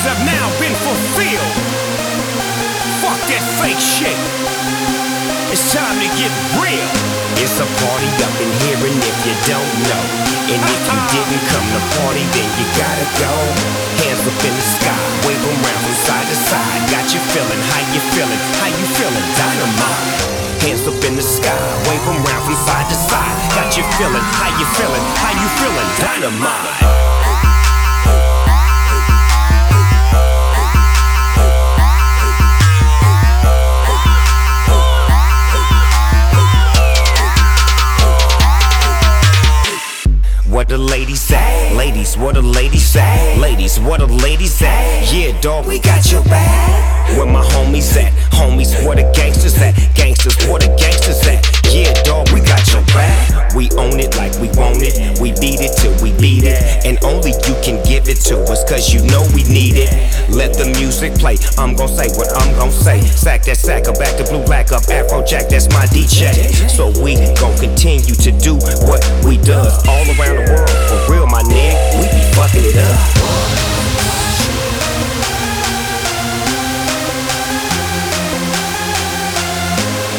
dreams have now been fulfilled. Fuck that fake shit. It's time to get real. It's a party up in here, and if you don't know, and if you uh-huh. didn't come to party, then you gotta go. Hands up in the sky, wave 'em round from side to side. Got you feeling, how you feeling, how you feeling, dynamite. Hands up in the sky, wave 'em round from side to side. Got you feeling, how you feeling, how you feeling, dynamite. Ladies say? Ladies, what the ladies say? Ladies, what the ladies say? Yeah, dog, we got your back. Where my homies at? Homies, where the gangsters at? Gangsters, where the gangsters to us, cause you know we need it. Let the music play. I'm gon' say what I'm gon' say. Sack that sacker, back to blue, black up, Afrojack, that's my DJ. So we gon' continue to do what we does all around the world. For real, my nigga, we be fucking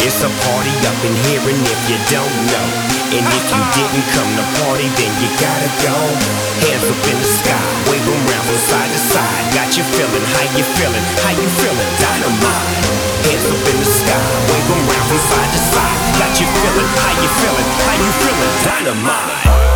It's a party up in here, and if you don't know, and if you didn't come to party, then you gotta go. Hands up in the sky, wave 'em round from side to side. Got you feeling, how you feeling, how you feeling, dynamite. Hands up in the sky, wave 'em round from side to side. Got you feeling, how you feeling, how you feeling, dynamite.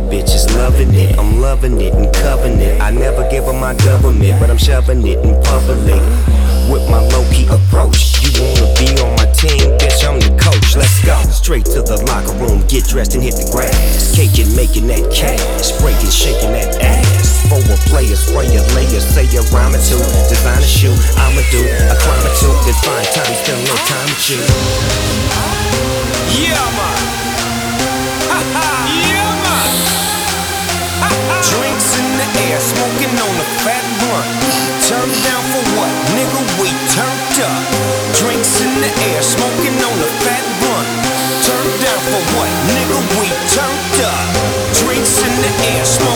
Bitches loving it. I'm loving it and covering it. I never give up my government, but I'm shoving it in public. With my low key approach, you wanna be on my team, bitch? I'm the coach. Let's go straight to the locker room, get dressed and hit the grass. Caking, making that cash, breaking, shaking that ass. For a player, spray a layer, say a rhyme or two. Design a shoe, I'ma do a climb or two. Then find time, a little time with you. We turned up. Drinks in the air, smoking on a fat blunt. Turned down for what? Nigga, we turned up. Drinks in the air, smoking